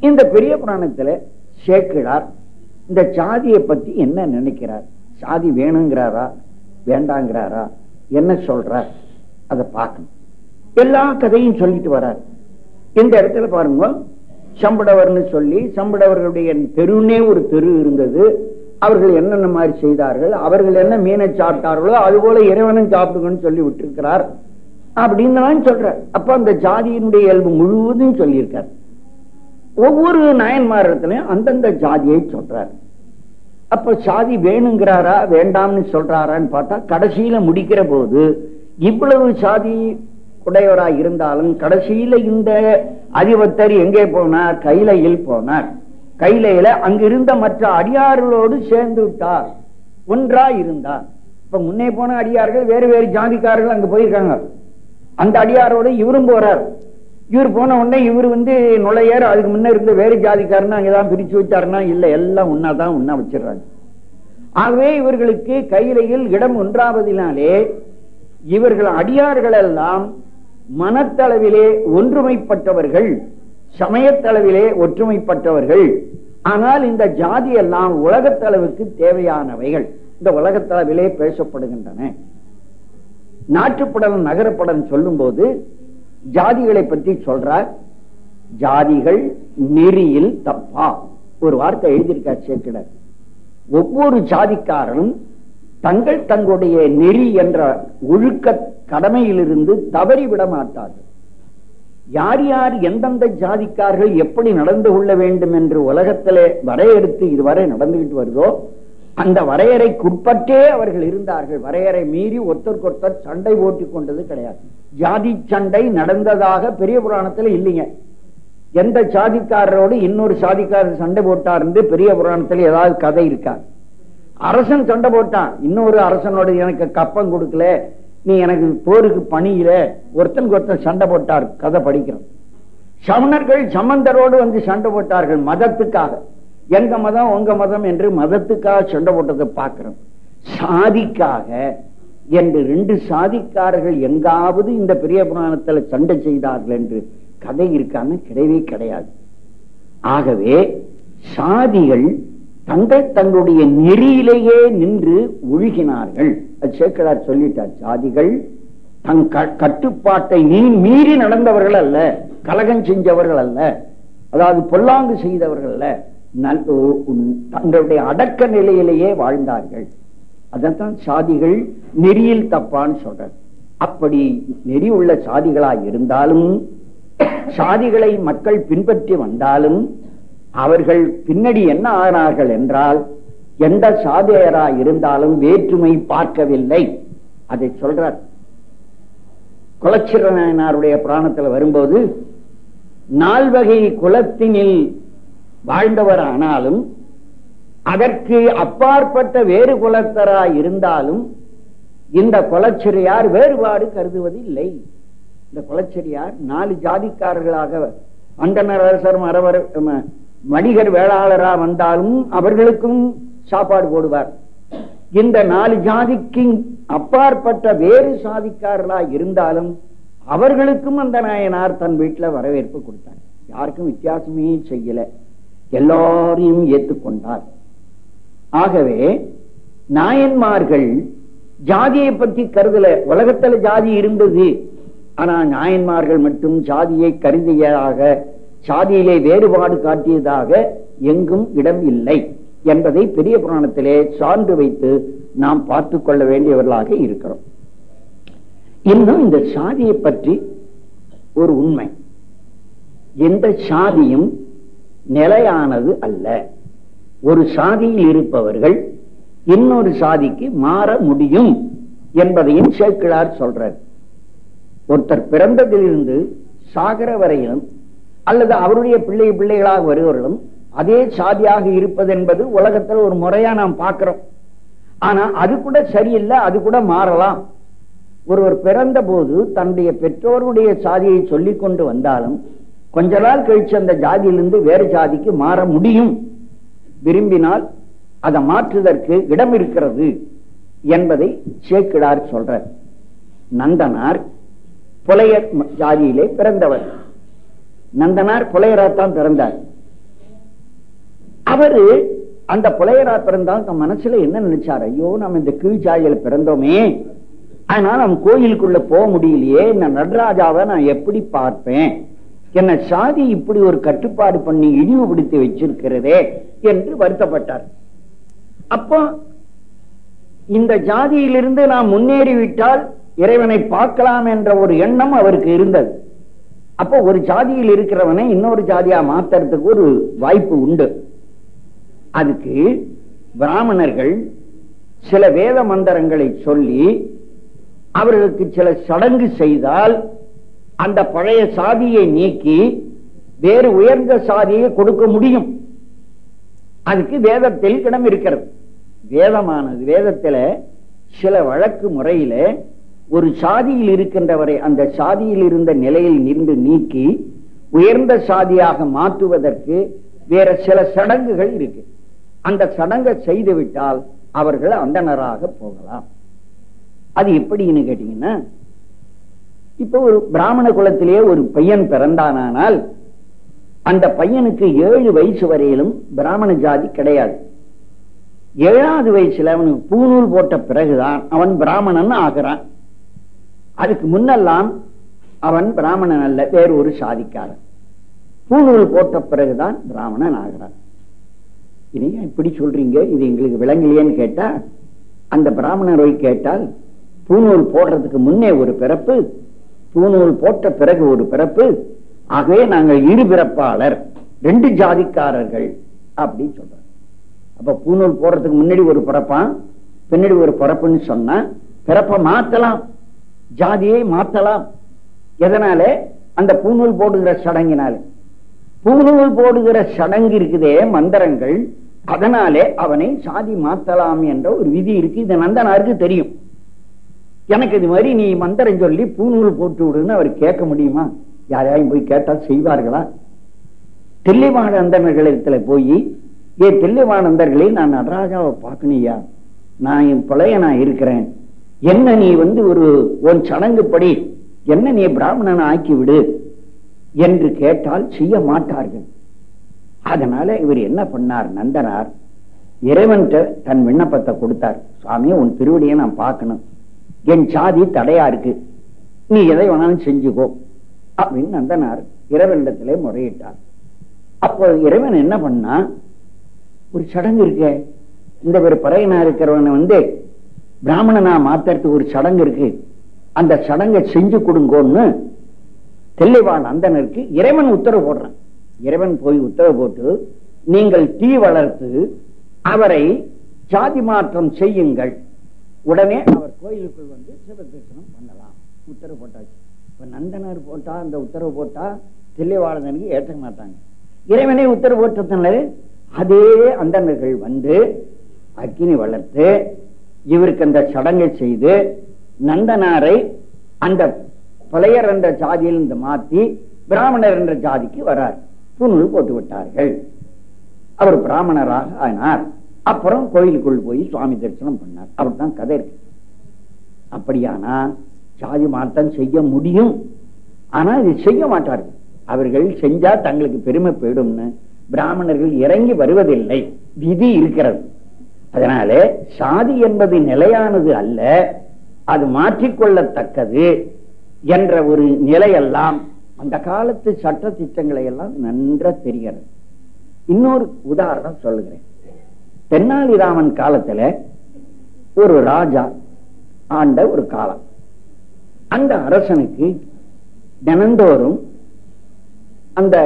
இந்த பெரிய புராணத்துல சேக்கிழார் இந்த சாதியை பத்தி என்ன நினைக்கிறார்? சாதி வேணுங்கிறாரா? வேண்டாங்கிறாரா? என்ன சொல்றார்? அதை பார்க்கணும். எல்லா கதையும் சொல்லிட்டு வர்றார். இந்த இடத்துல பாருங்க சம்படவர்னு சொல்லி சம்படவர்களுடைய தெருன்னே ஒரு தெரு இருந்தது. அவர்கள் என்னென்ன மாதிரி செய்தார்கள்? அவர்கள் என்ன மீனை சாப்பிட்டார்களோ அது போல இறைவனும் சாப்பிடுங்கன்னு சொல்லி விட்டுருக்கிறார். அப்படின்னு சொல்ற அப்ப அந்த ஜாதியினுடைய இயல்பு முழுவதும் சொல்லியிருக்கார். ஒவ்வொரு நாயன்மாரத்திலையும் அந்தந்த ஜாதியை சொல்றாரு. அப்ப சாதி வேணுங்கிறாரா வேண்டாம்னு சொல்றாரான்னு பார்த்தா கடைசியில முடிக்கிற போது இவ்வளவு சாதி உடையவராய் இருந்தாலும் கடைசியில இந்த அதிபத்தர் எங்கே போனார்? கைலையில் போனார். கைலையில அங்கிருந்த மற்ற அடியார்களோடு சேர்ந்து விட்டார். ஒன்றா இருந்தார். இப்ப முன்னே போன அடியார்கள் வேறு வேறு ஜாதிக்காரர்கள் அங்க போயிருக்காங்க. அந்த அடியாரோடு இவரும் போறார். இவர் போன உடனே இவர் வந்து நுழையார். அதுக்கு முன்ன இருந்த வேறு ஜாதிக்காரனா அங்கதான் பிரிச்சு வச்சாருன்னா இல்ல எல்லாம் உண்ணாதான் உண்ணா வச்சிடறாங்க. ஆகவே இவர்களுக்கு கையிலையில் இடம் ஒன்றாவதினாலே இவர்கள் அடியார்கள் எல்லாம் மனத்தளவிலே ஒன்றுமைப்பட்டவர்கள் சமயத்தளவிலே ஒற்றுமைப்பட்டவர்கள். ஆனால் இந்த ஜாதி எல்லாம் உலகத்தளவுக்கு தேவையானவைகள். இந்த உலகத்தளவிலே பேசப்படுகின்றன. நாட்டுப்படம் நகரப்படம் சொல்லும் போது ஜாதிகளை பற்றி சொல்றார் ஜாதிகள் நெறியில் தப்பா? ஒரு வார்த்தை எழுதியிருக்கார் சேர்க்கிறார் ஒவ்வொரு ஜாதிக்காரனும் தங்கள் தங்களுடைய நெறி என்ற ஒழுக்க கடமையிலிருந்து தவறிவிட மாட்டார்கள் யார் யார் எந்தெந்த ஜாதிக்கார்கள் எப்படி நடந்து கொள்ள வேண்டும் என்று உலகத்திலே வரையறுத்து இதுவரை நடந்துகிட்டு வருதோ அந்த வரையறைக்குட்பட்டே அவர்கள் இருந்தார்கள். வரையறை மீறி ஒருத்தருக்கொருத்தர் சண்டை ஓட்டிக் கொண்டது கிடையாது. ஜாதி சண்டை நடந்ததாக பெரிய புராணத்துல இல்லைங்க. எந்த சாதிக்காரரோடு இன்னொரு சாதிக்காரர் சண்டை போட்டார் என்று பெரிய புராணத்துல ஏதாவது கதை இருக்கா? அரசன் சண்டை போட்டான். இன்னொரு அரசனோட எனக்கு கப்பம் கொடுக்கல. நீ எனக்கு போருக்கு பணியில. ஒருத்தனுக்கு ஒருத்தன் சண்டை போட்டார். கதை படிக்கிறோம். சமணர்கள் சமந்தரோடு வந்து சண்டை போட்டார்கள் மதத்துக்காக. எங்க மதம் உங்க மதம் என்று மதத்துக்காக சண்டை போட்டதை பார்க்கிறோம். சாதிக்காக என்று ரெண்டு சாதிக்காரர்கள் எங்காவது இந்த பெரிய புராணத்துல சண்டை செய்தார்கள் என்று கதை இருக்கான்னு கிடையவே கிடையாது. ஆகவே சாதிகள் தங்கள் தங்களுடைய நெறியிலேயே நின்று ஒழுகினார்கள். அது சேக்கடார் சொல்லிட்டார் சாதிகள் தன் கட்டுப்பாட்டை நீ மீறி நடந்தவர்கள் அல்ல கலகம் செஞ்சவர்கள் அல்ல அதாவது பொல்லாங்கு செய்தவர்கள் அல்ல. தங்களுடைய அடக்க நிலையிலேயே வாழ்ந்தார்கள். அதான் சாதிகள் நெறியில் தப்பான்னு சொல்ற அப்படி நெறி உள்ள சாதிகளா இருந்தாலும் சாதிகளை மக்கள் பின்பற்றி வந்தாலும் அவர்கள் பின்னடி என்ன ஆனார்கள் என்றால் எந்த சாதியரா இருந்தாலும் வேற்றுமை பார்க்கவில்லை. அதை சொல்றார். குலச்சிரனாருடைய புராணத்தில் வரும்போது நால்வகை குலத்தினில் வாழ்ந்தவர் ஆனாலும் அதற்கு அப்பாற்பட்ட வேறு குலத்தரா இருந்தாலும் இந்த குலச்சிறையார் வேறுபாடு கருதுவது இல்லை இந்த குலச்செரியார் நாலு ஜாதிக்காரர்களாக அண்டனர் அரசர் மரவர் வணிகர் வேளாளரா வந்தாலும் அவர்களுக்கும் சாப்பாடு போடுவார். இந்த நாலு ஜாதிக்கு அப்பாற்பட்ட வேறு சாதிக்காரர்களா இருந்தாலும் அவர்களுக்கும் அந்த நாயனார் தன் வீட்டுல வரவேற்பு கொடுத்தார். யாருக்கும் வித்தியாசமே செய்யல. எல்லாரையும் ஏற்றுக்கொண்டார் ஆகவே நாயன்மார்கள் ஜாதியை பற்றி கருதல உலகத்துல ஜாதி இருந்தது. ஆனா நாயன்மார்கள் மட்டும் ஜாதியை கருதியதாக சாதியிலே வேறுபாடு காட்டியதாக எங்கும் இடம் இல்லை என்பதை பெரிய புராணத்திலே சான்று வைத்து நாம் பார்த்து கொள்ள வேண்டியவர்களாக இருக்கிறோம். இன்னும் இந்த சாதியை பற்றி ஒரு உண்மை. எந்த சாதியும் நிலையானது அல்ல. ஒரு சாதியில் இருப்பவர்கள் இன்னொரு சாதிக்கு மாற முடியும் என்பதையும் சேர்க்கிறார் சொல்றார். ஒருத்தர் பிறந்ததிலிருந்து சாகர வரையிலும் அல்லது அவருடைய பிள்ளை பிள்ளைகளாக வருவர்களும் அதே சாதியாக இருப்பது என்பது உலகத்தில் ஒரு முறையா நாம் பார்க்கிறோம். ஆனா அது கூட சரியில்லை அது கூட மாறலாம். ஒருவர் பிறந்த போது தன்னுடைய பெற்றோருடைய சாதியை சொல்லிக் கொண்டு வந்தாலும் கொஞ்ச நாள் கழிச்சு அந்த ஜாதியிலிருந்து வேறு ஜாதிக்கு மாற முடியும். விரும்பினால் அதை மாற்றுவதற்கு இடம் இருக்கிறது என்பதை சேக்கிடார் சொல்றார். நந்தனார் புலையர் ஜாதியிலே பிறந்தவர். நந்தனார் புலையராத்தான் பிறந்தார். அவரு அந்த புலையரா பிறந்தால் தன் மனசுல என்ன நினைச்சார்? ஐயோ நம்ம இந்த கீழ் ஜாதியில பிறந்தோமே. அதனால நம்ம கோயிலுக்குள்ள போக முடியலையே. இந்த நடராஜாவை நான் எப்படி பார்ப்பேன்? என்ன சாதி இப்படி ஒரு கட்டுப்பாடு பண்ணி இழிவுபடுத்தி வச்சிருக்கிறதே என்று வருத்தப்பட்டார். அப்போ இந்த ஜாதியிலிருந்து நாம் முன்னேறிவிட்டால் இறைவனை பார்க்கலாம் என்ற ஒரு எண்ணம் அவருக்கு இருந்தது. அப்போ ஒரு ஜாதியில் இருக்கிறவனை இன்னொரு ஜாதியா மாத்துறதுக்கு ஒரு வாய்ப்பு உண்டு. அதுக்கு பிராமணர்கள் சில வேத மந்திரங்களை சொல்லி அவர்களுக்கு சில சடங்கு செய்தால் அந்த பழைய சாதியை நீக்கி வேறு உயர்ந்த சாதியை கொடுக்க முடியும். அதுக்கு வேதத்தில் இடம் இருக்கிறது. வேதமானது வேதத்துல சில வழக்கு முறையில ஒரு சாதியில் இருக்கின்றவரை அந்த சாதியில் இருந்த நிலையில் நின்று நீக்கி உயர்ந்த சாதியாக மாற்றுவதற்கு வேற சில சடங்குகள் இருக்கு. அந்த சடங்கை செய்துவிட்டால் அவர்கள் அந்தனராக போகலாம். அது எப்படின்னு கேட்டீங்கன்னா இப்ப ஒரு பிராமண குலத்திலேயே ஒரு பையன் பிறந்தானால் அந்த பையனுக்கு ஏழு வயசு வரையிலும் பிராமண ஜாதி கிடையாது. ஏழாவது வயசுல அவனுக்கு பூநூல் போட்ட பிறகுதான் அவன் பிராமணன் ஆகிறான். அதுக்கு முன்னெல்லாம் அவன் பிராமணன் அல்ல வேறு ஒரு சாதிக்காரன். பூநூல் போட்ட பிறகுதான் பிராமணன் ஆகிறான். இதையா இப்படி சொல்றீங்க? இது எங்களுக்கு விளங்கலையேன்னு கேட்டா அந்த பிராமணரை கேட்டால் பூநூல் போடுறதுக்கு முன்னே ஒரு பிறப்பு பூநூல் போட்ட பிறகு ஒரு பிறப்பு ஆகவே நாங்கள் இரு பிறப்பாளர் ரெண்டு ஜாதிக்காரர்கள் அப்படின்னு சொல்றாங்க அப்ப பூநூல் போடுறதுக்கு முன்னாடி ஒரு பிறப்பான் பின்னாடி ஒரு பிறப்புன்னு சொன்னா பிறப்ப மாத்தலாம். ஜாதியை மாத்தலாம். எதனால? அந்த பூநூல் போடுகிற சடங்கினால. பூநூல் போடுகிற சடங்கு இருக்குதே மந்திரங்கள் அதனாலே அவனை சாதி மாத்தலாம் என்ற ஒரு விதி இருக்கு. இது நந்தனாருக்கு தெரியும். எனக்கு இது மாதிரி நீ மந்திரம் சொல்லி பூநூல் போட்டு விடுன்னு அவர் கேட்க முடியுமா? யாரையும் போய் கேட்டால் செய்வார்களா? தில்லைவானந்தர்களிடத்துல போய் ஏ தெல்லிவானந்தர்களை நான் நடராஜாவை பார்க்கணியா நான் என் பழைய நான் இருக்கிறேன். என்ன நீ வந்து ஒரு உன் சடங்குப்படி என்ன நீ பிராமணன் ஆக்கி விடு என்று கேட்டால் செய்ய மாட்டார்கள். அதனால இவர் என்ன பண்ணார்? நந்தனார் இறைவன் தன் விண்ணப்பத்தை கொடுத்தார். சுவாமி உன் திருவடியை நான் பார்க்கணும். என் சாதி தடையா இருக்கு. நீ எதை வேணாலும் செஞ்சுக்கோ. அப்படின்னு நந்தனார் இறைவனிடத்திலே முறையிட்டார். அப்போ இறைவன் என்ன பண்ணா ஒரு சடங்கு இருக்க. இந்த ஒரு பறையனா இருக்கிறவனை வந்து பிராமணனா மாத்துறதுக்கு ஒரு சடங்கு இருக்கு. அந்த சடங்கை செஞ்சு கொடுங்கோன்னு தெல்லைவாழ் அந்தனருக்கு இறைவன் உத்தரவு போடுறான். இறைவன் போய் உத்தரவு போட்டு நீங்கள் தீ வளர்த்து அவரை ஜாதி மாற்றம் செய்யுங்கள். உடனே அவர் கோயிலுக்குள் வந்து சிவதரிசனம் பண்ணலாம். உத்தரவு போட்டாச்சு. இப்ப நந்தனர் போட்டா அந்த உத்தரவு போட்டா தில்லைவாளனுக்கு ஏற்ற மாட்டாங்க. இறைவனை உத்தரவு போட்டதுனால அதே அந்தனர்கள் வந்து அக்கினி வளர்த்து இவருக்கு அந்த சடங்கை செய்து நந்தனாரை அந்த பழையர் என்ற ஜாதியிலிருந்து மாத்தி பிராமணர் என்ற ஜாதிக்கு வரார். புனல் போட்டு விட்டார்கள். அவர் பிராமணராக ஆனார். அப்புறம் கோயிலுக்குள் போய் சுவாமி தரிசனம் பண்ணார். அப்படித்தான் கதை இருக்கு. அப்படியானா ஜாதி மாற்றம் செய்ய முடியும். ஆனா இது செய்ய மாட்டார்கள். அவர்கள் செஞ்சா தங்களுக்கு பெருமை போயிடும்னு பிராமணர்கள் இறங்கி வருவதில்லை. விதி இருக்கிறது. அதனால சாதி என்பது நிலையானது அல்ல. அது மாற்றிக்கொள்ளத்தக்கது என்ற ஒரு நிலையெல்லாம் அந்த காலத்து சட்ட திட்டங்களை எல்லாம் நன்றாக தெரிகிறது. இன்னொரு உதாரணம் சொல்லுகிறேன். தென்னாலிராமன் காலத்துல ஒரு ராஜா ஆண்ட ஒரு காலம். அந்த அரசனுக்கு தினந்தோறும் அந்த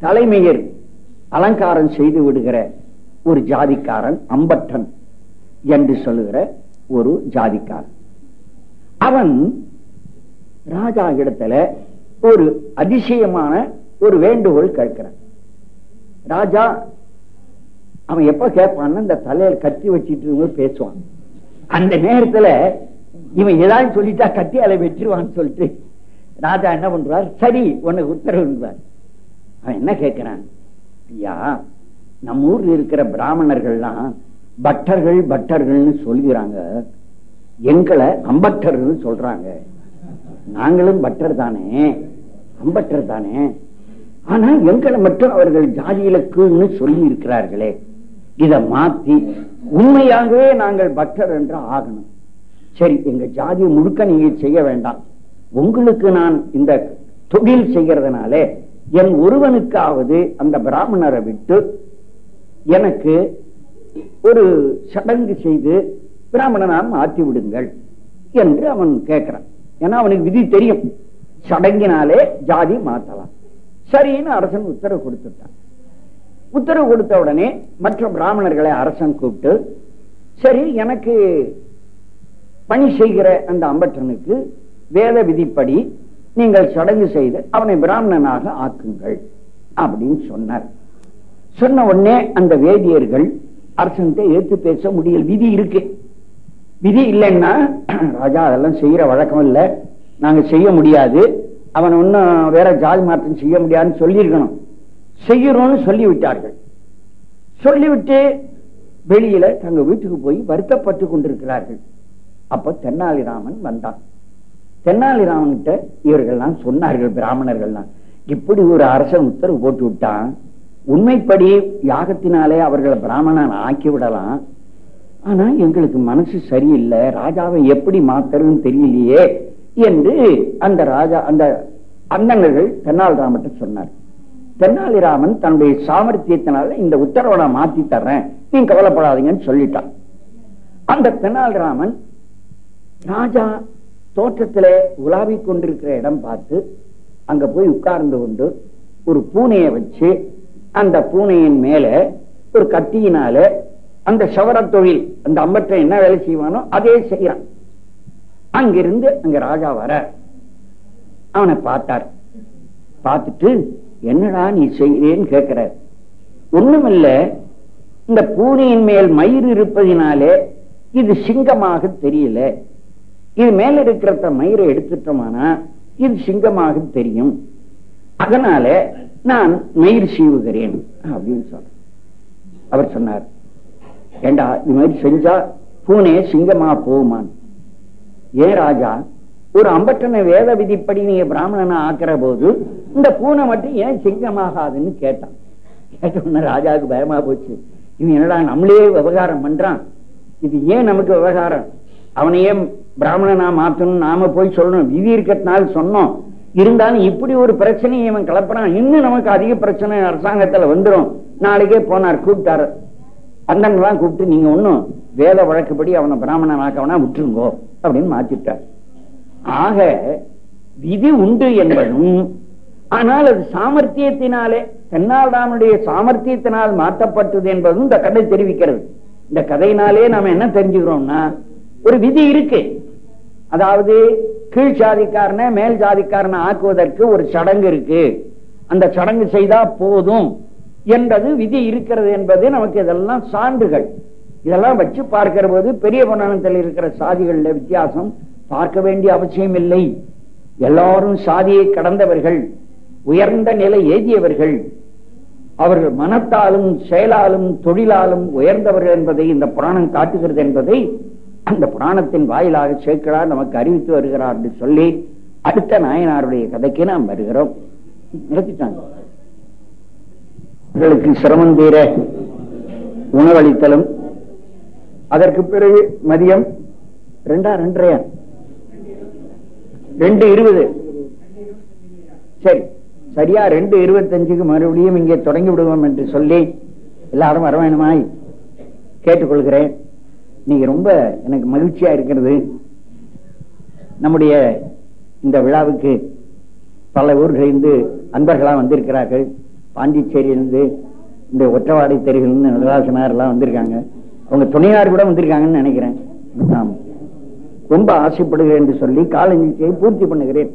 தலைமையர் அலங்காரம் செய்து விடுகிற ஒரு ஜாதிக்காரன் அம்பட்டன் என்று சொல்லுகிற ஒரு ஜாதிக்காரன். அவன் ராஜா இடத்துல ஒரு அதிசயமான ஒரு வேண்டுகோள் கேட்கிறான். ராஜா அவன் எப்ப கேட்பான்னு இந்த தலையில் கத்தி வச்சிட்டு பேசுவான். அந்த நேரத்துல இவன் ஏதாவது சொல்லிட்டா கத்தியால வெற்றிருவான்னு சொல்லிட்டு ராஜா என்ன பண்றார்? சரி உனக்கு உத்தரவுன்றார் அவன் என்ன கேட்கிறான்? ஐயா நம்ம ஊர்ல இருக்கிற பிராமணர்கள்லாம் பட்டர்கள் பட்டர்கள்னு சொல்கிறாங்க எங்களை அம்பட்டர்னு சொல்றாங்க. நாங்களும் பட்டர் தானே? அம்பட்டர் தானே? ஆனா எங்களை மட்டும் அவர்கள் ஜாதியில கீழ்னு சொல்லி இருக்கிறார்களே இத மாத்தி உண்மையாகவே நாங்கள் பட்டர் என்று ஆகணும். சரி எங்க ஜாதியை முழுக்க நீங்க செய்ய வேண்டாம். உங்களுக்கு நான் இந்த தொழில் செய்யறதுனால என் ஒருவனுக்காவது அந்த பிராமணரை விட்டு எனக்கு ஒரு சடங்கு செய்து பிராமணனா மாற்றி விடுங்கள் என்று அவன் கேட்கிறான். ஏன்னா அவனுக்கு விதி தெரியும். சடங்கினாலே ஜாதி மாத்தலாம். சரின்னு அரசன் உத்தரவு கொடுத்துட்டான். உத்தரவு கொடுத்த உடனே மற்ற பிராமணர்களை அரசன் கூப்பிட்டு சரி எனக்கு பணி செய்கிற அந்த அம்பற்றனுக்கு வேத விதிப்படி நீங்கள் சடங்கு செய்து அவனை பிராமணனாக ஆக்குங்கள் அப்படின்னு சொன்னார். சொன்ன உடனே அந்த வேதியர்கள் அரசன்கிட்ட ஏற்று பேச முடியல விதி இருக்கு. விதி இல்லைன்னா ராஜா அதெல்லாம் செய்யற வழக்கம் இல்லை. நாங்க செய்ய முடியாது. அவன் ஒன்னும் வேற ஜாதி மாற்றம் செய்ய முடியாதுன்னு சொல்லியிருக்கணும். செய்யறோம்னு சொல்லிவிட்டார்கள். சொல்லிவிட்டு வெளியில தங்க வீட்டுக்கு போய் வருத்தப்பட்டு கொண்டிருக்கிறார்கள். அப்ப தென்னாலிராமன் வந்தான். தென்னாலிராமன் கிட்ட இவர்கள்லாம் சொன்னார்கள் பிராமணர்கள்லாம். இப்படி ஒரு அரசன் உத்தரவு போட்டு விட்டான். உண்மைப்படி யாகத்தினாலே அவர்களை பிராமணன் ஆக்கி விடலாம் ஆனா எங்களுக்கு மனசு சரியில்லை ராஜாவை எப்படி மாத்துறதுன்னு தெரியலையே என்று அந்த ராஜா அந்த அந்தணர்கள் தென்னாலிராமன் சொன்னார். தென்னாலிராமன் தன்னுடைய சாமர்த்தியத்தினால இந்த உத்தரவை நான் மாத்தி தர்றேன். நீங்க கவலைப்படாதீங்கன்னு சொல்லிட்டான். அந்த தென்னாலிராமன் ராஜா தோற்றத்துல உலாவி கொண்டிருக்கிற இடம் பார்த்து அங்க போய் உட்கார்ந்து கொண்டு ஒரு பூனையை வச்சு அந்த பூனையின் மேல ஒரு கத்தியினால அந்த சவர தொழில் அந்த அம்பற்ற என்ன வேலை செய்வானோ அதே செய்யறான். அங்கிருந்து அங்க ராஜா வர அவனை பார்த்தார். பார்த்துட்டு என்னடா நீ செய்யறேன்னு கேட்கிற ஒண்ணுமில்ல இந்த பூனையின் மேல் மயிர் இருப்பதினாலே இது சிங்கமாக தெரியல. இது மேல இருக்கிற மயிரை எடுத்துட்டோமானா இது சிங்கமாக தெரியும். அதனால நான் மயிர் சீவுகிறேன் அப்படின்னு சொல்றேன் அவர் சொன்னார் ஏண்டா இது மாதிரி செஞ்சா பூனே சிங்கமா போகுமான்? ஏன் ராஜா ஒரு அம்பட்டனை வேத விதிப்படி நீங்க பிராமணனை ஆக்கிற போது இந்த பூனை மட்டும் ஏன் சிங்கமாகாதுன்னு கேட்டான். கேட்ட ராஜாவுக்கு பயமா போச்சு. இவன் என்னடா நம்மளே விவகாரம் பண்றான்? இது ஏன் நமக்கு விவகாரம்? அவனையே பிராமணனா மாத்தணும் நாம போய் சொல்லணும். விதி இருக்கிறதுனால சொன்னோம். இருந்தாலும் இப்படி ஒரு பிரச்சனையை இவன் கிளப்புறான் இன்னும் நமக்கு அதிக பிரச்சனை அரசாங்கத்துல வந்துடும் நாளைக்கே போனார் கூப்பிட்டாரு. அந்தங்கெல்லாம் கூப்பிட்டு நீங்க ஒண்ணும் வேத வழக்குப்படி அவனை பிராமணன் ஆக்கவனா விட்டுருங்கோ அப்படின்னு மாத்திட்டார். ஆக விதி உண்டு என்பதும் ஆனால் அது சாமர்த்தியத்தினாலே தென்னாலிராமனுடைய சாமர்த்தியத்தினால் மாற்றப்பட்டது என்பதும் இந்த கதை தெரிவிக்கிறது. இந்த கதையினாலே நாம என்ன தெரிஞ்சுக்கிறோம்னா ஒரு விதி இருக்கு. அதாவது கீழ் ஜாதிக்காரனை மேல் ஜாதிக்காரனை ஆக்குவதற்கு ஒரு சடங்கு இருக்கு. அந்த சடங்கு செய்தா போதும் என்பது விதி இருக்கிறது என்பது நமக்கு இதெல்லாம் சான்றுகள். இதெல்லாம் வச்சு பார்க்கிற போது பெரிய புராணத்தில் இருக்கிற சாதிகள்ல வித்தியாசம் பார்க்க வேண்டிய அவசியம் இல்லை. எல்லாரும் சாதியை கடந்தவர்கள் உயர்ந்த நிலை ஏதியவர்கள். அவர்கள் மனத்தாலும் செயலாலும் தொழிலாலும் உயர்ந்தவர்கள் என்பதை இந்த புராணம் காட்டுகிறது என்பதை அந்த புராணத்தின் வாயிலாக சேர்க்கிறார் நமக்கு அறிவித்து வருகிறார் என்று சொல்லி அடுத்த நாயனாருடைய கதைக்கு நாம் வருகிறோம். நிறுத்திட்டாங்க. இவர்களுக்கு சிரமம் தீர உணவளித்தலும் அதற்கு பிறகு மதியம் ரெண்டா ரெண்டரையா? ரெண்டு இருபது. சரி சரியா ரெண்டு இருபத்தஞ்சுக்கு மறுபடியும் இங்கே தொடங்கி விடுவோம் என்று சொல்லி எல்லாரும் வரவேணுமாய் கேட்டுக்கொள்கிறேன். நீங்க ரொம்ப எனக்கு மகிழ்ச்சியா இருக்கிறது. நம்முடைய இந்த விழாவுக்கு பல ஊர்களிலிருந்து அன்பர்களா வந்திருக்கிறார்கள். பாண்டிச்சேரியிலிருந்து இந்த ஒற்றவாடை தெருவிலிருந்து நடராசனார் எல்லாம் வந்திருக்காங்க. அவங்க துணையார் கூட வந்திருக்காங்கன்னு நினைக்கிறேன். ரொம்ப ஆசைப்படுகிறேன் என்று சொல்லி காலஞ்சியை பூர்த்தி பண்ணுகிறேன்.